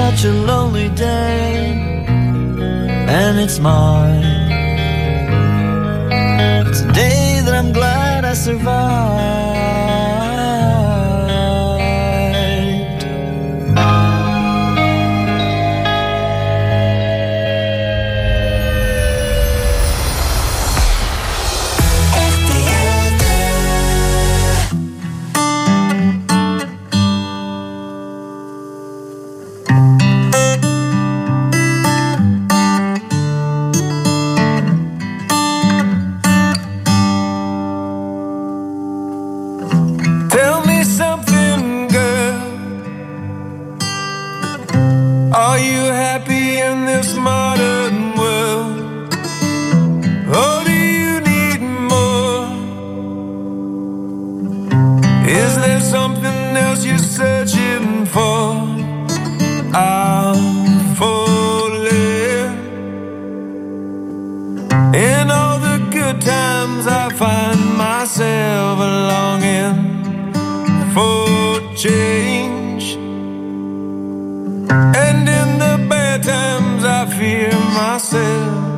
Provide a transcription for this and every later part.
such a lonely day, and it's mine. It's a day that I'm glad I survived. for change. And in the bad times, I fear myself.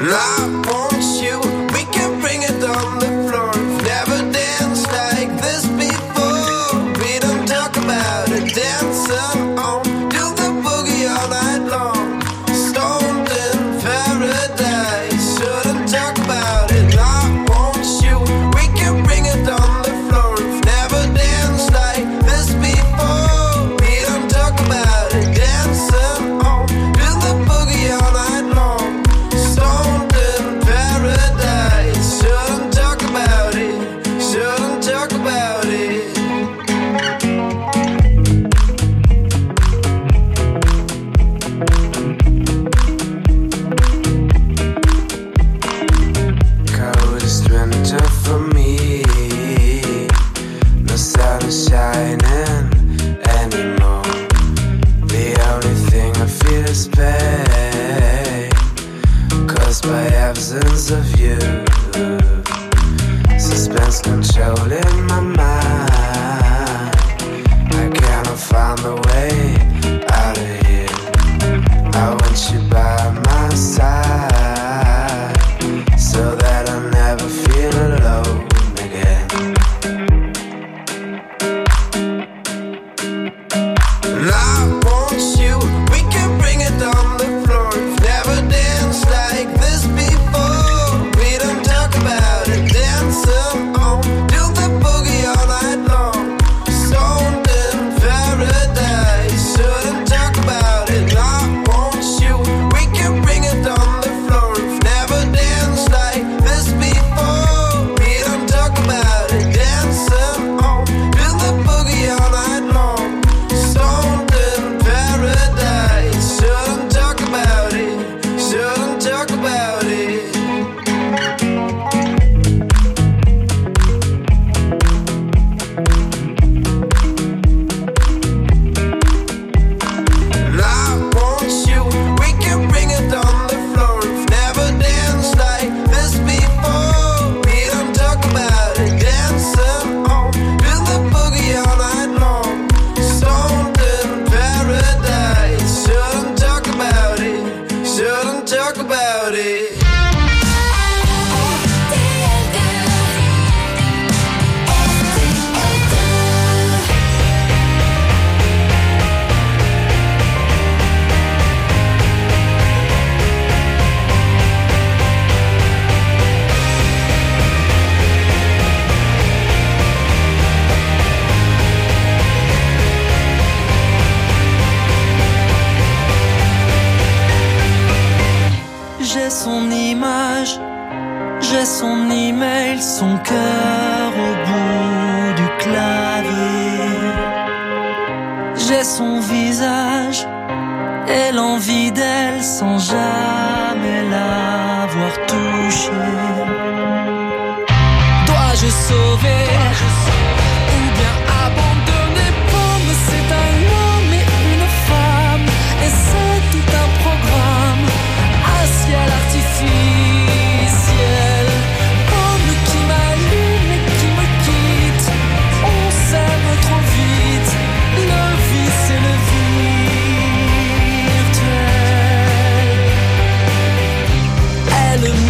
La songeais son visage et l'envie d'elle sans jamais l'avoir touchée. Dois -je sauver?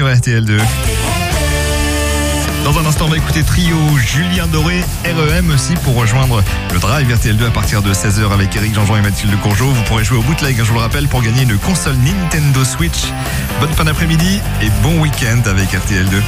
sur RTL2. Dans un instant, on va écouter Trio, Julien Doré, REM aussi pour rejoindre le Drive RTL2 à partir de 16h avec Eric Jean-Jean et Mathilde Courgeot. Vous pourrez jouer au bootleg, je vous le rappelle, pour gagner une console Nintendo Switch. Bonne fin d'après-midi et bon week-end avec RTL2.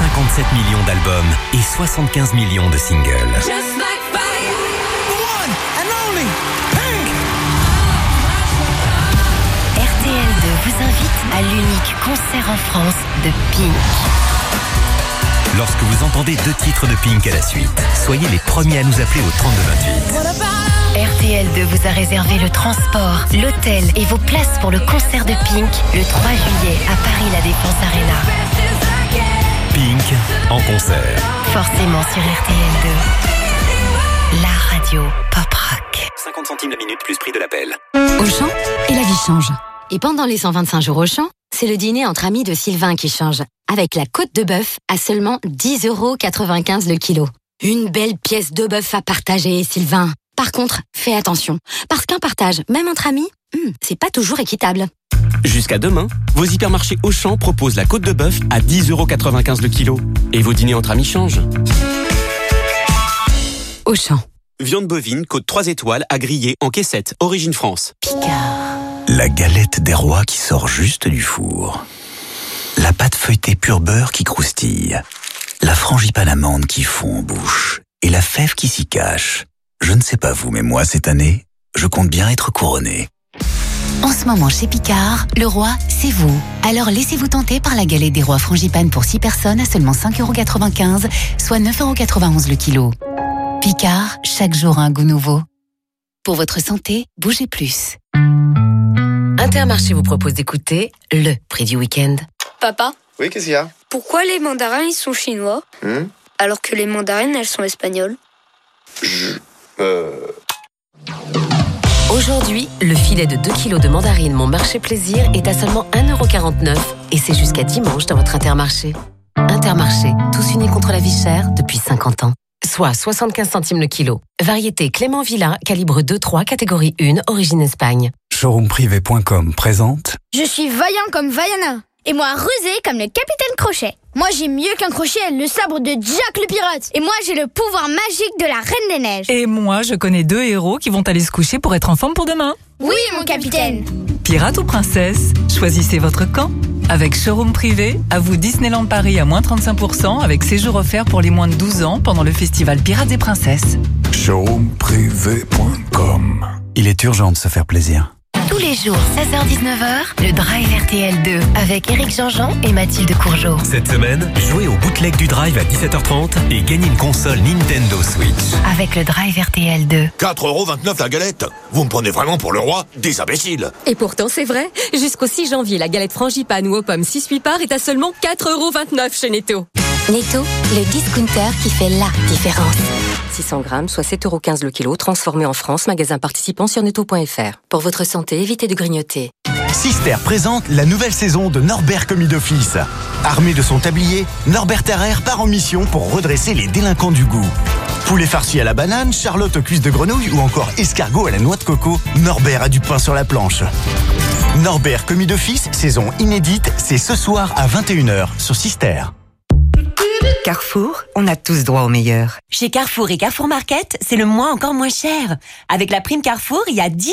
57 millions d'albums et 75 millions de singles. RTL2 vous invite à l'unique concert en France de Pink. Lorsque vous entendez deux titres de Pink à la suite, soyez les premiers à nous appeler au 3228. RTL2 vous a réservé le transport, l'hôtel et vos places pour le concert de Pink le 3 juillet à Paris La Défense Arena. Pink en concert. Forcément sur RTL2. La radio pop rock. 50 centimes la minute plus prix de l'appel. Auchan et la vie change. Et pendant les 125 jours Auchan, c'est le dîner entre amis de Sylvain qui change. Avec la côte de bœuf à seulement 10,95 euros le kilo. Une belle pièce de bœuf à partager, Sylvain. Par contre, fais attention. Parce qu'un partage, même entre amis, hmm, c'est pas toujours équitable. Jusqu'à demain, vos hypermarchés Auchan proposent la côte de bœuf à 10,95€ le kilo. Et vos dîners entre amis changent. Auchan. Viande bovine, côte 3 étoiles, à griller en caissette, origine France. Picard. La galette des rois qui sort juste du four. La pâte feuilletée pur beurre qui croustille. La frangipane amande qui fond en bouche. Et la fève qui s'y cache. Je ne sais pas vous, mais moi, cette année, je compte bien être couronné. En ce moment, chez Picard, le roi, c'est vous. Alors laissez-vous tenter par la galette des rois frangipane pour 6 personnes à seulement 5,95€, soit 9,91€ le kilo. Picard, chaque jour un goût nouveau. Pour votre santé, bougez plus. Intermarché vous propose d'écouter le prix du week-end. Papa, Oui, qu'est-ce qu'il y a? Pourquoi les mandarins ils sont chinois? Hmm? Alors que les mandarines elles sont espagnoles Euh... Aujourd'hui, le filet de 2 kg de mandarine Mon Marché Plaisir est à seulement 1,49€ et c'est jusqu'à dimanche dans votre Intermarché. Intermarché, tous unis contre la vie chère depuis 50 ans. Soit 75 centimes le kilo. Variété Clément Villa, calibre 2-3, catégorie 1, origine Espagne. Showroomprivé.com présente Je suis vaillant comme Vaiana. Et moi rusé comme le capitaine Crochet. Moi j'ai mieux qu'un crochet, le sabre de Jack le pirate. Et moi j'ai le pouvoir magique de la Reine des Neiges. Et moi, je connais deux héros qui vont aller se coucher pour être en forme pour demain. Oui mon capitaine. Pirate ou princesse Choisissez votre camp. Avec showroom privé, à vous Disneyland Paris à moins 35% avec séjour offert pour les moins de 12 ans pendant le festival Pirates et Princesses. Showroomprivé.com Il est urgent de se faire plaisir. Tous les jours, 16h-19h, le Drive RTL2 avec Eric Jean-Jean et Mathilde Courgeot. Cette semaine, jouez au bootleg du Drive à 17h30 et gagnez une console Nintendo Switch. Avec le Drive RTL2. 4,29€ la galette Vous me prenez vraiment pour le roi des imbéciles Et pourtant, c'est vrai. Jusqu'au 6 janvier, la galette frangipane ou aux pommes 6-8 parts est à seulement 4,29€ chez Netto. Netto, le discounter qui fait la différence. 600 grammes, soit 7,15€ le kilo, transformé en France, magasin participant sur netto.fr. Pour votre santé, évitez de grignoter. Sister présente la nouvelle saison de Norbert Commis d'Office. Armé de son tablier, Norbert Terrer part en mission pour redresser les délinquants du goût. Poulet farci à la banane, charlotte aux cuisses de grenouille ou encore escargot à la noix de coco, Norbert a du pain sur la planche. Norbert Commis d'Office, saison inédite, c'est ce soir à 21h sur Sister. Carrefour, on a tous droit au meilleur. Chez Carrefour et Carrefour Market, c'est le mois encore moins cher. Avec la prime Carrefour, il y a 10